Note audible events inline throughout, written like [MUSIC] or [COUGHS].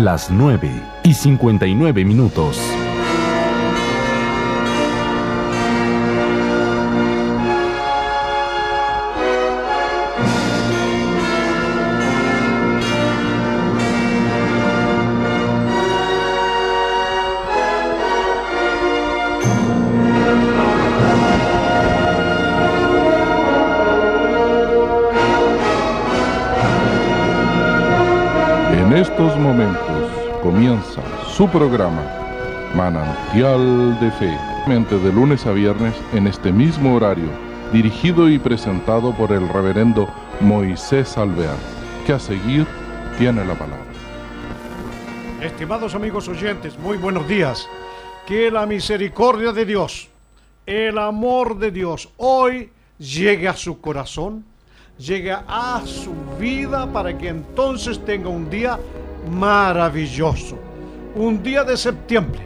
las 9 y 59 minutos. Su programa Manantial de Fe, de lunes a viernes en este mismo horario, dirigido y presentado por el reverendo Moisés Alvear, que a seguir tiene la palabra. Estimados amigos oyentes, muy buenos días. Que la misericordia de Dios, el amor de Dios, hoy llegue a su corazón, llegue a su vida para que entonces tenga un día maravilloso. Un día de septiembre,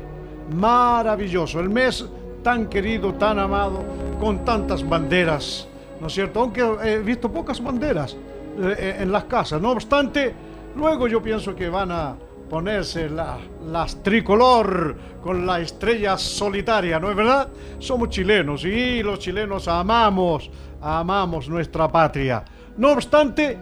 maravilloso. El mes tan querido, tan amado, con tantas banderas, ¿no es cierto? Aunque he visto pocas banderas eh, en las casas. No obstante, luego yo pienso que van a ponerse la- las tricolor con la estrella solitaria, ¿no es verdad? Somos chilenos y los chilenos amamos, amamos nuestra patria. No obstante,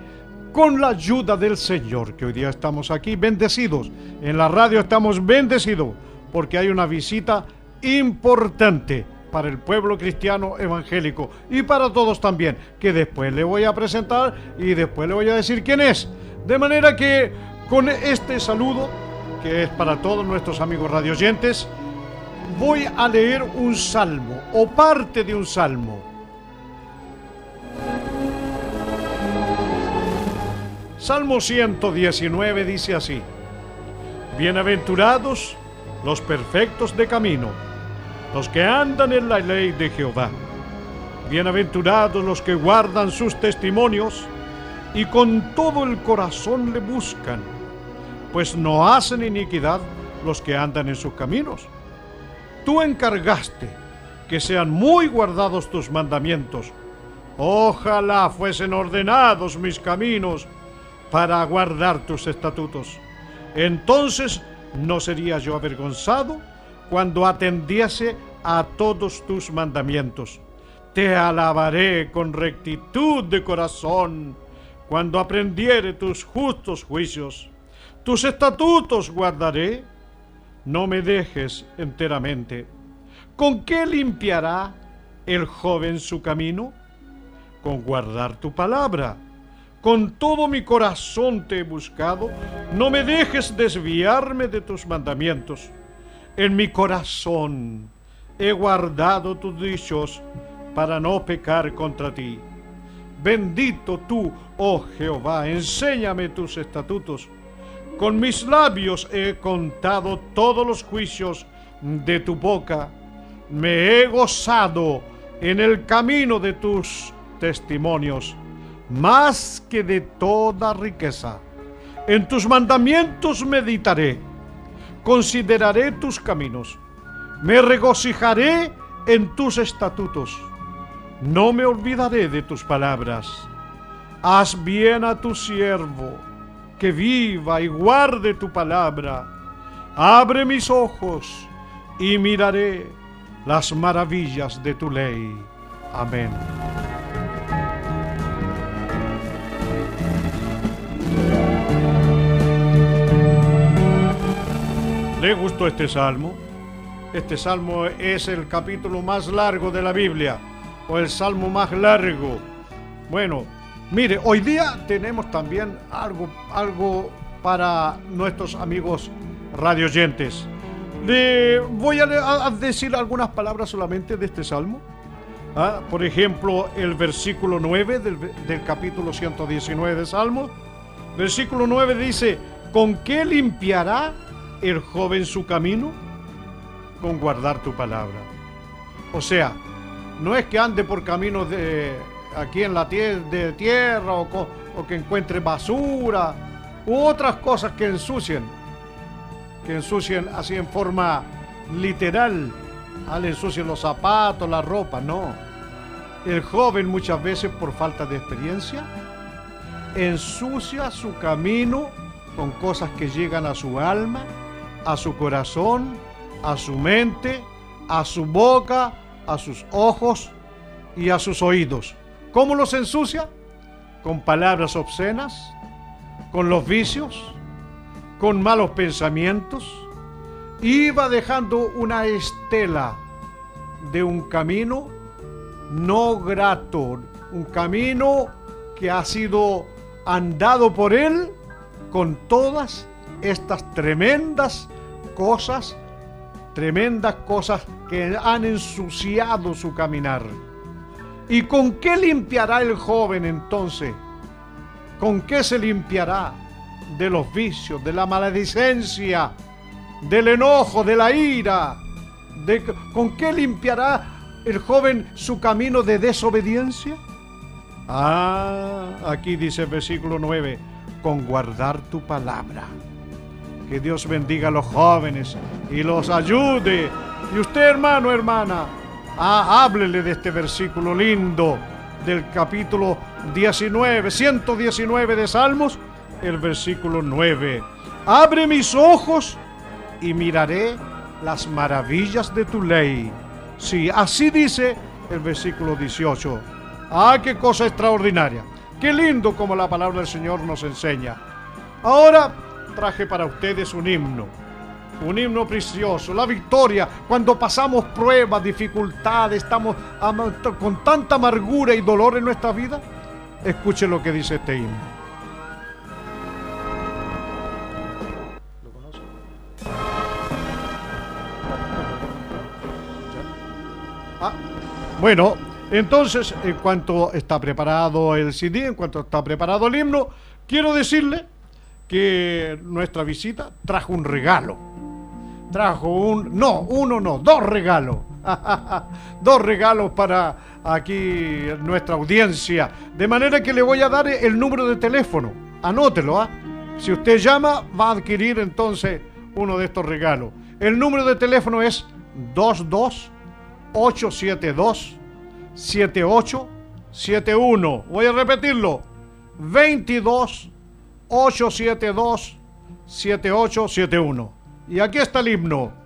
con la ayuda del Señor, que hoy día estamos aquí bendecidos, en la radio estamos bendecidos, porque hay una visita importante para el pueblo cristiano evangélico y para todos también, que después le voy a presentar y después le voy a decir quién es. De manera que con este saludo, que es para todos nuestros amigos radioyentes, voy a leer un salmo o parte de un salmo. Salmo 119 dice así, Bienaventurados los perfectos de camino, los que andan en la ley de Jehová. Bienaventurados los que guardan sus testimonios y con todo el corazón le buscan, pues no hacen iniquidad los que andan en sus caminos. Tú encargaste que sean muy guardados tus mandamientos. Ojalá fuesen ordenados mis caminos para guardar tus estatutos. Entonces no sería yo avergonzado cuando atendiese a todos tus mandamientos. Te alabaré con rectitud de corazón cuando aprendiere tus justos juicios. Tus estatutos guardaré, no me dejes enteramente. ¿Con qué limpiará el joven su camino? Con guardar tu palabra. Con todo mi corazón te he buscado, no me dejes desviarme de tus mandamientos. En mi corazón he guardado tus dichos para no pecar contra ti. Bendito tú, oh Jehová, enséñame tus estatutos. Con mis labios he contado todos los juicios de tu boca. Me he gozado en el camino de tus testimonios, más que de toda riqueza. En tus mandamientos meditaré, consideraré tus caminos, me regocijaré en tus estatutos. No me olvidaré de tus palabras. Haz bien a tu siervo, que viva y guarde tu palabra. Abre mis ojos y miraré las maravillas de tu ley. Amén. ¿Le gustó este salmo? Este salmo es el capítulo más largo de la Biblia, o el salmo más largo. Bueno, mire, hoy día tenemos también algo, algo para nuestros amigos radioyentes. Le voy a, decir algunas palabras solamente de este salmo. Ah, Por ejemplo, el versículo 9 del, del capítulo 119 de Salmo. Versículo 9 dice, ¿con qué limpiará el joven su camino? Con guardar tu palabra. O sea, no es que ande por caminos de aquí en la tierra, o, que encuentre basura u otras cosas que ensucien, que ensucien así en forma literal, ah, le ensucien los zapatos, la ropa, no. El joven muchas veces por falta de experiencia ensucia su camino con cosas que llegan a su alma, a su corazón, a su mente, a su boca, a sus ojos y a sus oídos. ¿Cómo los ensucia? Con palabras obscenas, con los vicios, con malos pensamientos. Iba dejando una estela de un camino no grato, un camino que ha sido andado por él con todas estas tremendas cosas, tremendas cosas que han ensuciado su caminar. ¿Y con qué limpiará el joven entonces? ¿Con qué se limpiará? De los vicios, de la maledicencia, del enojo, de la ira. ¿Con qué limpiará el joven su camino de desobediencia? Ah, aquí dice el versículo 9, con guardar tu palabra. Que Dios bendiga a los jóvenes y los ayude. Y usted, hermano, hermana, háblele de este versículo lindo del capítulo 19, 119 de Salmos, el versículo 9. Abre mis ojos y miraré las maravillas de tu ley. Sí, así dice el versículo 18. Ah, qué cosa extraordinaria. Qué lindo como la palabra del Señor nos enseña. Ahora traje para ustedes un himno. Un himno precioso, la victoria, cuando pasamos pruebas, dificultades, estamos con tanta amargura y dolor en nuestra vida. Escuche lo que dice este himno. Ah, bueno, entonces, en cuanto está preparado el CD, en cuanto está preparado el himno, quiero decirle que nuestra visita trajo un regalo. Trajo un, no, uno no, dos regalos. [LAUGHS] dos regalos para aquí nuestra audiencia. De manera que le voy a dar el número de teléfono. Anótelo, ¿ah? Si usted llama, va a adquirir entonces uno de estos regalos. El número de teléfono es 22 872 7871. Voy a repetirlo. 22 872 7871. Y aquí está el himno.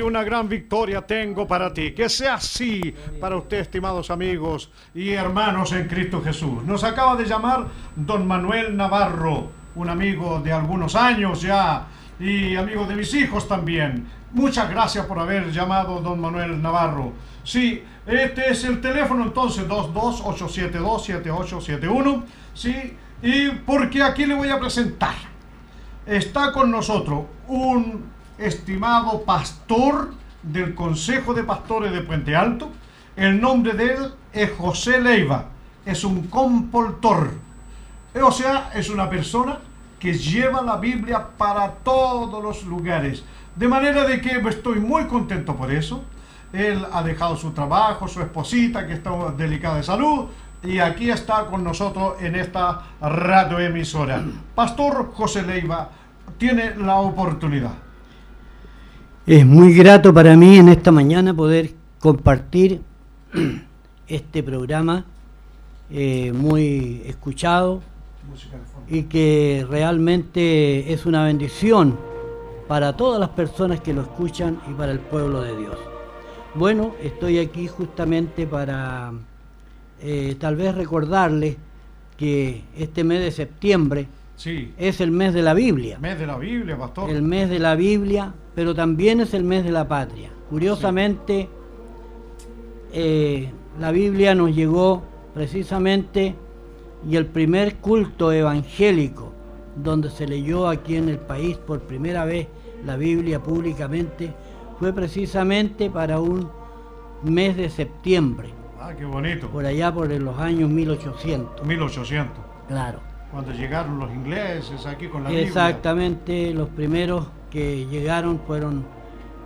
Una gran victoria tengo para ti. Que sea así para usted, estimados amigos y hermanos en Cristo Jesús. Nos acaba de llamar don Manuel Navarro, un amigo de algunos años ya y amigo de mis hijos también. Muchas gracias por haber llamado don Manuel Navarro. Sí, este es el teléfono entonces 228727871. Sí, y porque aquí le voy a presentar. Está con nosotros un estimado pastor del Consejo de Pastores de Puente Alto. El nombre de él es José Leiva. Es un compoltor. O sea, es una persona que lleva la Biblia para todos los lugares. De manera de que estoy muy contento por eso. Él ha dejado su trabajo, su esposita que está delicada de salud, y aquí está con nosotros en esta radioemisora. Pastor José Leiva tiene la oportunidad. Es muy grato para mí en esta mañana poder compartir [CLEARS THROAT] este programa eh, muy escuchado y que realmente es una bendición para todas las personas que lo escuchan y para el pueblo de Dios. Bueno, estoy aquí justamente para eh, tal vez recordarles que este mes de septiembre es el mes de la Biblia. Mes de la Biblia, pastor. El mes de la Biblia, pero también es el mes de la patria. Curiosamente, eh, la Biblia nos llegó precisamente y el primer culto evangélico donde se leyó aquí en el país por primera vez la Biblia públicamente fue precisamente para un mes de septiembre. Ah, qué bonito. Por allá por los años 1800. 1800. Claro cuando llegaron los ingleses aquí con la Exactamente, los primeros que llegaron fueron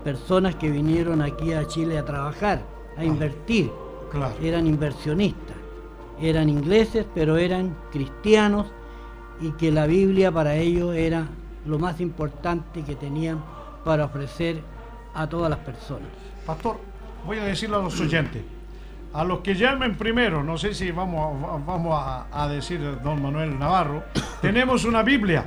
personas que vinieron aquí a Chile a trabajar, a ah, invertir. Claro. Eran inversionistas, eran ingleses, pero eran cristianos y que la Biblia para ellos era lo más importante que tenían para ofrecer a todas las personas. Pastor, voy a decirle a los oyentes, a los que llamen primero, no sé si vamos, a, vamos a, decir don Manuel Navarro, [COUGHS] tenemos una Biblia,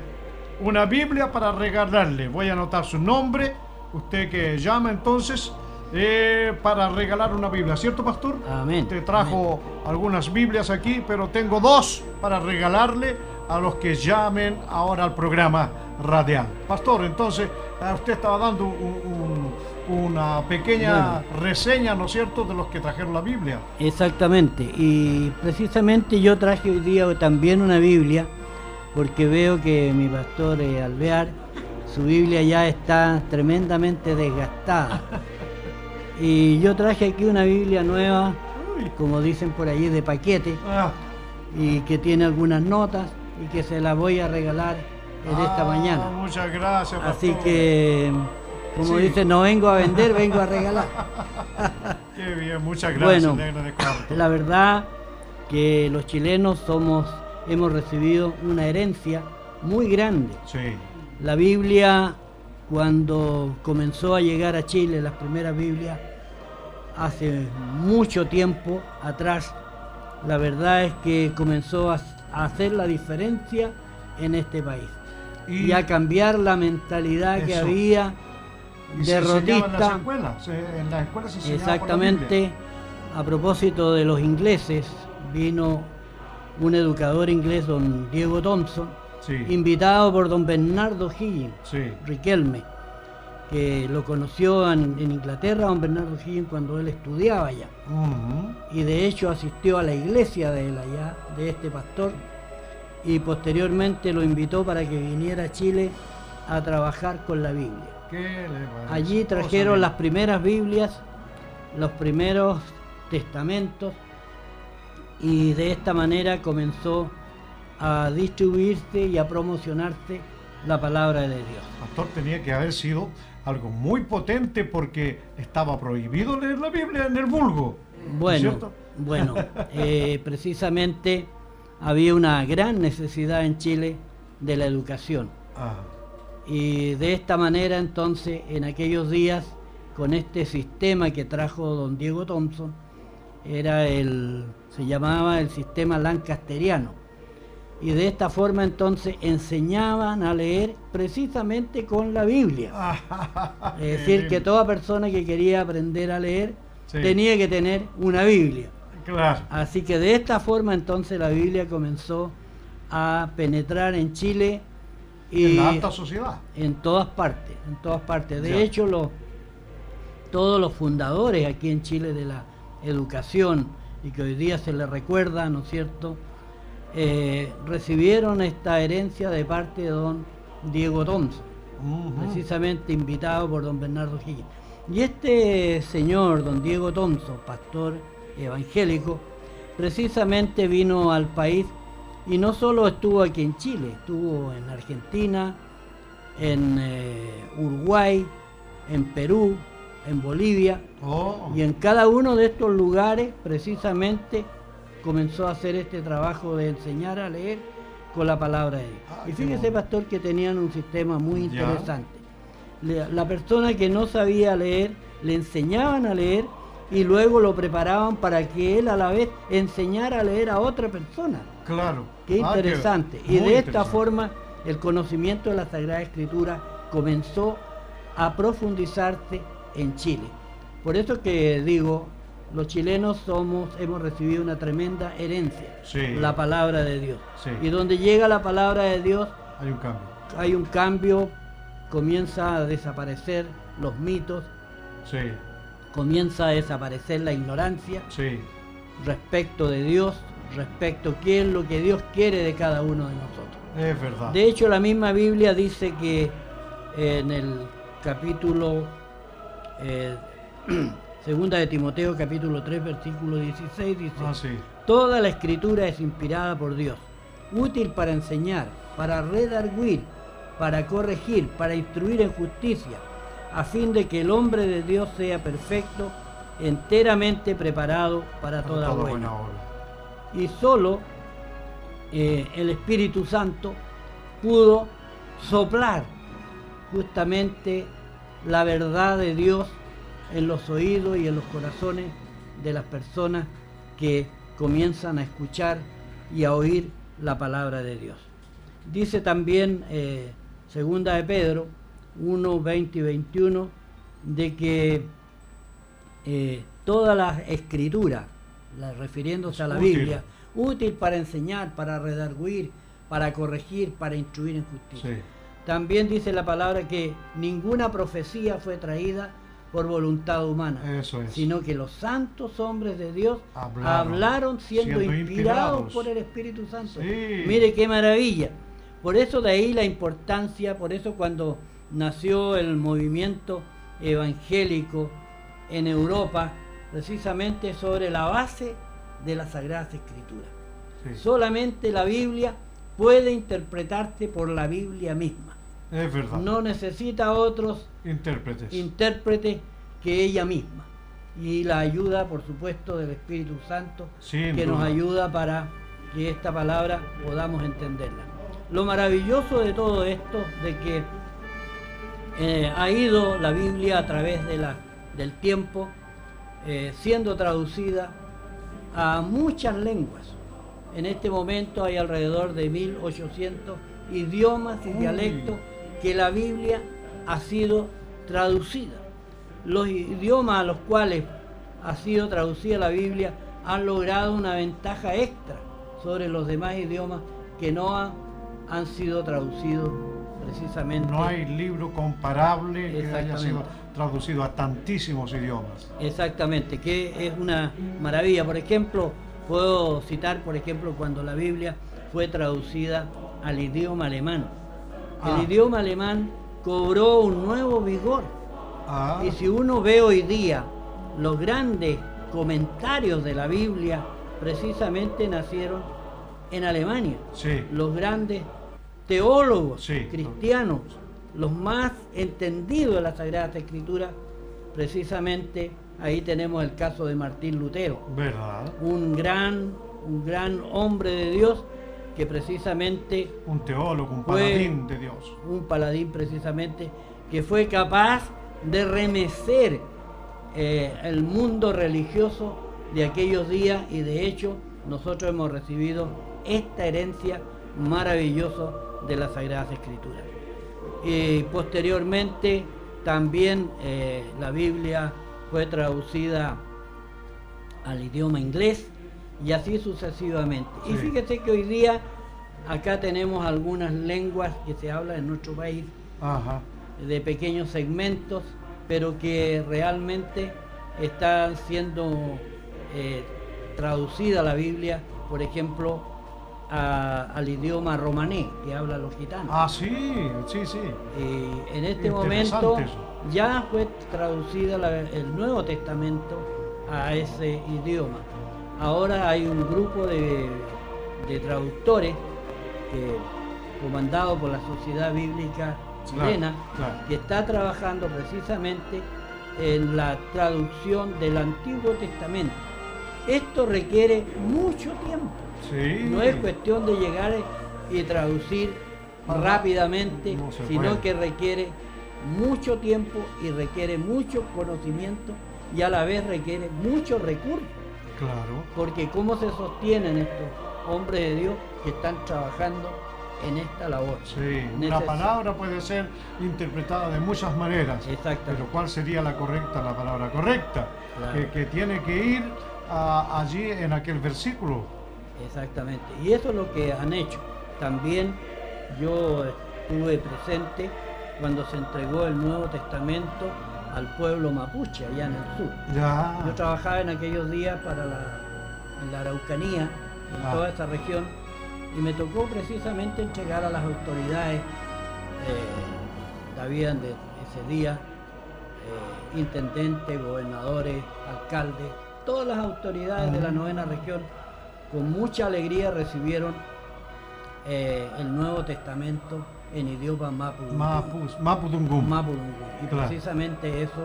una Biblia para regalarle. Voy a anotar su nombre, usted que llama entonces, eh, para regalar una Biblia, ¿cierto, pastor? Amén. Te trajo algunas Biblias aquí, pero tengo dos para regalarle a los que llamen ahora al programa radial. Pastor, entonces, usted estaba dando un una pequeña reseña, ¿no es cierto?, de los que trajeron la Biblia. Exactamente, y precisamente yo traje hoy día también una Biblia, porque veo que mi pastor eh, Alvear, su Biblia ya está tremendamente desgastada. [LAUGHS] Y yo traje aquí una Biblia nueva, como dicen por ahí, de paquete, Ah, y que tiene algunas notas y que se la voy a regalar en esta ah, mañana. Muchas gracias, Así pastor. que, como Sí. dicen, no vengo a vender, vengo a regalar. [LAUGHS] Qué bien, muchas gracias, Bueno. La verdad que los chilenos somos, hemos recibido una herencia muy grande. Sí, La Biblia, cuando comenzó a llegar a Chile, las primeras Biblias, hace mucho tiempo atrás, la verdad es que comenzó a, hacer la diferencia en este país. Y- Y, a cambiar la mentalidad que había enseñaba en las derrotista. escuelas. se- por la Exactamente, a propósito de los ingleses, vino un educador inglés, don Diego Thompson. Sí, invitado por don Bernardo Higgins, sí. Riquelme, que lo conoció en, en Inglaterra, don Bernardo Higgins, cuando él estudiaba allá. Y de hecho asistió a la iglesia de él allá, de este pastor, y posteriormente lo invitó para que viniera a Chile a trabajar con la Biblia. Allí trajeron las primeras Biblias, los primeros testamentos, y de esta manera comenzó a distribuirse y a promocionarse la palabra de Dios. Pastor, tenía que haber sido algo muy potente porque estaba prohibido leer la Biblia en el vulgo. Bueno, bueno, [LAUGHS] eh, precisamente había una gran necesidad en Chile de la educación. Ah, Y de esta manera entonces, en aquellos días, con este sistema que trajo don Diego Thompson, era el, se llamaba el sistema lancasteriano. Y de esta forma entonces enseñaban a leer precisamente con la Biblia. [LAUGHS] Ah, Es decir, que toda persona que quería aprender a leer Sí. tenía que tener una Biblia. Claro. Así que de esta forma entonces la Biblia comenzó a penetrar en Chile y En la alta sociedad. en todas partes, en todas partes. De Ya. hecho, los, todos los fundadores aquí en Chile de la educación y que hoy día se les recuerda, ¿no es cierto? Eh, recibieron esta herencia de parte de don Diego Thompson, precisamente invitado por don Bernardo Higgins. Y este señor, don Diego Thompson, pastor evangélico, precisamente vino al país y no solo estuvo aquí en Chile, estuvo en Argentina, en eh, Uruguay, en Perú, en Bolivia, Oh, y en cada uno de estos lugares precisamente comenzó a hacer este trabajo de enseñar a leer con la palabra de Dios. Ah, y fíjese, bueno. pastor, que tenían un sistema muy interesante. La persona que no sabía leer, le enseñaban a leer y luego lo preparaban para que él a la vez enseñara a leer a otra persona. claro. Qué Ah, interesante. y de esta forma el conocimiento de la Sagrada Escritura comenzó a profundizarse en Chile. Por eso que digo, los chilenos somos, hemos recibido una tremenda herencia, Sí. la palabra de Dios. Sí. Y donde llega la palabra de Dios, Hay un cambio. hay un cambio, comienza a desaparecer los mitos, Sí, comienza a desaparecer la ignorancia respecto de Dios, respecto a qué es lo que Dios quiere de cada uno de nosotros. Es verdad. De hecho, la misma Biblia dice que en el capítulo eh, [CLEARS THROAT] segunda de Timoteo, capítulo 3, versículo 16, dice, Ah, sí. toda la escritura es inspirada por Dios, útil para enseñar, para redarguir, para corregir, para instruir en justicia, a fin de que el hombre de Dios sea perfecto, enteramente preparado para toda Toda buena buena obra. y solo eh, el Espíritu Santo pudo soplar justamente la verdad de Dios en los oídos y en los corazones de las personas que comienzan a escuchar y a oír la palabra de Dios. Dice también eh, segunda de Pedro 1, 20 y 21 de que eh, toda la escritura, la- refiriéndose a la Útil. Biblia, útil para enseñar, para redarguir, para corregir, para instruir en justicia. Sí. También dice la palabra que ninguna profecía fue traída por voluntad humana, Eso es. sino que los santos hombres de Dios Hablaron, hablaron, siendo, siendo inspirados, inspirados. por el Espíritu Santo. Sí. Mire qué maravilla. Por eso de ahí la importancia, por eso cuando nació el movimiento evangélico en Europa precisamente sobre la base de las Sagradas Escrituras. Sí. Solamente la Biblia puede interpretarse por la Biblia misma. Es verdad. No necesita otros Intérpretes. intérpretes que ella misma. Y la ayuda, por supuesto, del Espíritu Santo, Sin que nos ayuda para que esta palabra podamos entenderla. Lo maravilloso de todo esto, de que eh, ha ido la Biblia a través de la, del tiempo, eh, siendo traducida a muchas lenguas. En este momento hay alrededor de 1800 idiomas y dialectos que la Biblia ha sido traducida. Los idiomas a los cuales ha sido traducida la Biblia han logrado una ventaja extra sobre los demás idiomas que no han, han sido traducidos precisamente. No hay libro comparable que haya sido traducido a tantísimos idiomas. Exactamente, que es una maravilla. Por ejemplo, puedo citar, por ejemplo, cuando la Biblia fue traducida al idioma alemán. Ah. El idioma alemán cobró un nuevo vigor. Ah, Y si uno ve hoy día los grandes comentarios de la Biblia, precisamente nacieron en Alemania. sí. Los grandes teólogos Sí. cristianos, los más entendidos de la Sagrada Escritura, precisamente ahí tenemos el caso de Martín Lutero, ¿Verdad? un gran, un gran hombre de Dios que precisamente Un teólogo, un paladín de Dios. un paladín precisamente que fue capaz de remecer eh, el mundo religioso de aquellos días y de hecho nosotros hemos recibido esta herencia maravillosa de las Sagradas Escrituras. Y posteriormente también eh, la Biblia fue traducida al idioma inglés y así sucesivamente. Y fíjese que hoy día acá tenemos algunas lenguas que se hablan en nuestro país Ajá. de pequeños segmentos, pero que realmente están siendo eh, traducida la Biblia, por ejemplo, a- al idioma romaní que hablan los gitanos. Ah, sí, sí, sí. Y en este momento eso. Ya fue traducida la- el Nuevo Testamento a ese idioma. Ahora hay un grupo de, de traductores que, comandado por la Sociedad Bíblica Chilena claro. que está trabajando precisamente en la traducción del Antiguo Testamento. Esto requiere mucho tiempo. Sí. No es cuestión de llegar y traducir rápidamente, No sino que requiere mucho tiempo y requiere mucho conocimiento y a la vez requiere muchos recursos. Claro. Porque cómo se sostienen estos hombres de Dios que están trabajando en esta labor. Sí, una Neces- palabra puede ser interpretada de muchas maneras. Exactamente. Pero ¿cuál sería la correcta, la palabra correcta? Claro. Que, que tiene que ir a- allí en aquel versículo. Exactamente. Y eso es lo que han hecho. También yo estuve presente cuando se entregó el Nuevo Testamento al pueblo mapuche allá en el sur. Ya. Yo trabajaba en aquellos días para la, en la Araucanía, en Ah. toda esa región, y me tocó precisamente entregar a las autoridades eh, que habían de ese día, eh, intendentes, gobernadores, alcaldes, todas las autoridades de la novena región, con mucha alegría recibieron eh, el Nuevo Testamento en idioma mapu. Mapus, Mapudungum. Mapudungun. Y Claro. precisamente eso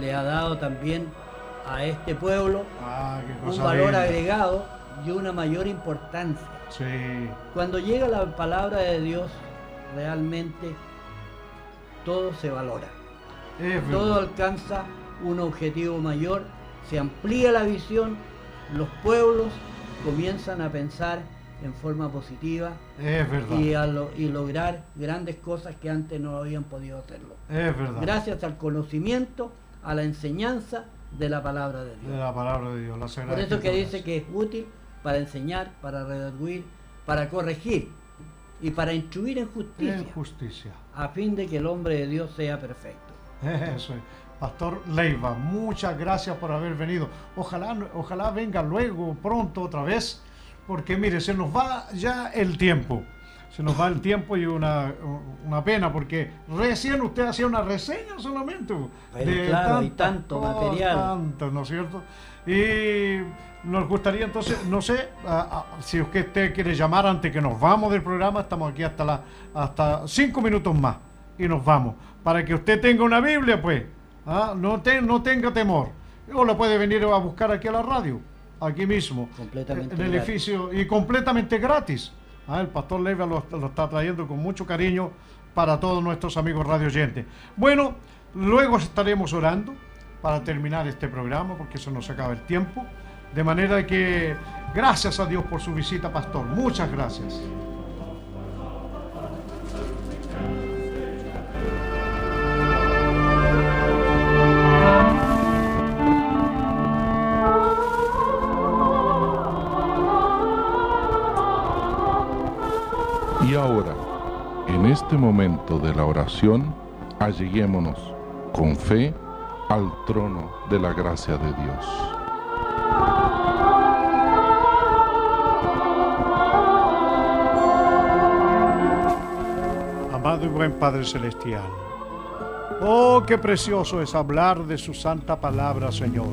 le ha dado también a este pueblo Ah, un valor agregado y una mayor importancia. Sí. Cuando llega la palabra de Dios, realmente todo se valora. Es Todo verdad. alcanza un objetivo mayor, se amplía la visión, los pueblos comienzan a pensar en forma positiva Es verdad. y, a lo- y lograr grandes cosas que antes no habían podido hacerlo. Es verdad. Gracias al conocimiento, a la enseñanza de la palabra de De Dios. la palabra de Dios, la Sagrada Por eso que dice que es útil para enseñar, para redarguir, para corregir y para instruir en justicia, En justicia. a fin de que el hombre de Dios sea perfecto. [LAUGHS] Eso es. Pastor Leiva, muchas gracias por haber venido. Ojalá, ojalá venga luego, pronto, otra vez, porque mire, se nos va ya el tiempo. se nos va el tiempo y una, una pena, porque recién usted hacía una reseña solamente. de claro, y tanto material. Tanto, ¿no es cierto? Y nos gustaría entonces, no sé, si usted quiere llamar antes que nos vamos del programa, estamos aquí hasta, la, hasta cinco minutos más y nos vamos. Para que usted tenga una Biblia, pues, ¿ah? no, no tenga temor. O la puede venir a buscar aquí a la radio, aquí mismo, en el edificio, y completamente gratis. ¿ah? El pastor Leiva lo, está trayendo con mucho cariño para todos nuestros amigos radio oyentes. Bueno, luego estaremos orando para terminar este programa, porque eso nos acaba el tiempo. De manera que gracias a Dios por su visita, pastor. Muchas gracias. Este momento de la oración, alleguémonos con fe al trono de la gracia de Dios. Amado y buen Padre Celestial, oh, qué precioso es hablar de su santa palabra, Señor,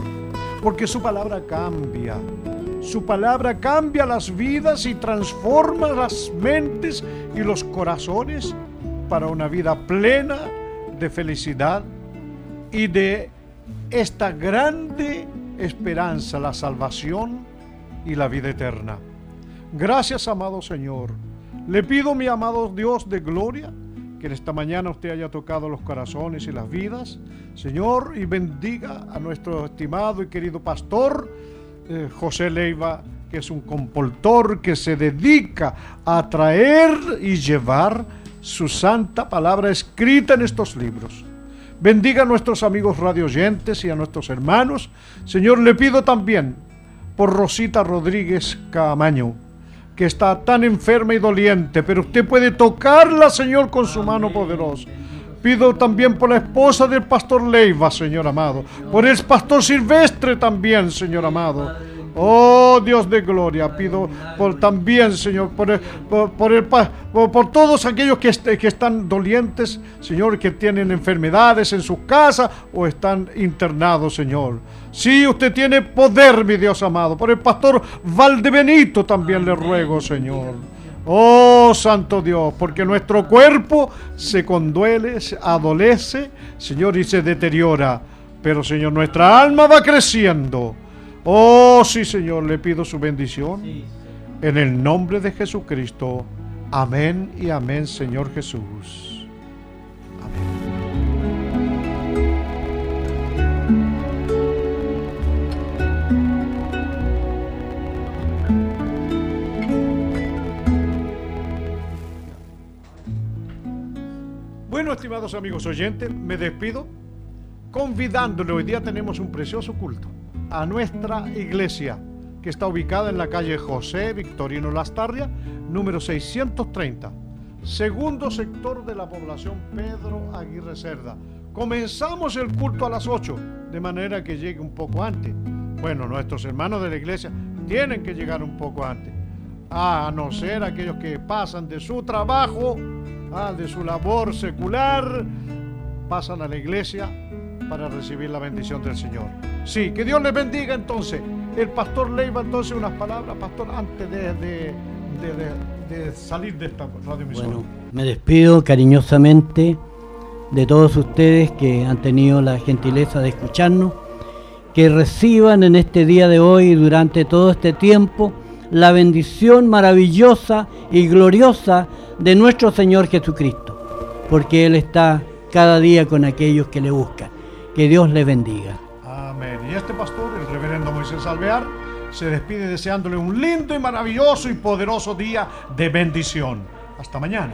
porque su palabra cambia. Su palabra cambia las vidas y transforma las mentes y los corazones para una vida plena de felicidad y de esta grande esperanza, la salvación y la vida eterna. Gracias, amado Señor. Le pido, mi amado Dios de gloria, que en esta mañana usted haya tocado los corazones y las vidas, Señor, y bendiga a nuestro estimado y querido pastor eh, José Leiva, que es un comportor que se dedica a traer y llevar su santa palabra escrita en estos libros. Bendiga a nuestros amigos radioyentes y a nuestros hermanos. Señor, le pido también por Rosita Rodríguez Camaño, que está tan enferma y doliente, pero usted puede tocarla, Señor, con su mano poderosa. Pido también por la esposa del pastor Leiva, Señor amado. Por el pastor Silvestre también, Señor amado Oh Dios de gloria, pido por también, Señor, por, el, por, por, todos aquellos que, que están dolientes, Señor, que tienen enfermedades en su casa o están internados, Señor. Sí, usted tiene poder, mi Dios amado. Por el pastor Valdebenito también le ruego, Señor. Oh Santo Dios, porque nuestro cuerpo se conduele, se adolece, Señor, y se deteriora. Pero, Señor, nuestra alma va creciendo. Oh, sí, Señor, le pido su bendición. En el nombre de Jesucristo. Amén y amén, Señor Jesús. Bueno, estimados amigos oyentes, me despido convidándole. Hoy día tenemos un precioso culto a nuestra iglesia, que está ubicada en la calle José Victorino Lastarria, número 630, segundo sector de la población Pedro Aguirre Cerda. Comenzamos el culto a las 8, de manera que llegue un poco antes. Bueno, nuestros hermanos de la iglesia tienen que llegar un poco antes, a no ser aquellos que pasan de su trabajo, de su labor secular, pasan a la iglesia para recibir la bendición del Señor. Sí, que Dios les bendiga entonces. El pastor Leiva entonces unas palabras, pastor, antes de, salir de esta radio Bueno, me despido cariñosamente de todos ustedes que han tenido la gentileza de escucharnos, que reciban en este día de hoy durante todo este tiempo la bendición maravillosa y gloriosa de nuestro Señor Jesucristo, porque Él está cada día con aquellos que le buscan. Que Dios le bendiga. Amén. Y este pastor, el reverendo Moisés Alvear, se despide deseándole un lindo y maravilloso y poderoso día de bendición. Hasta mañana.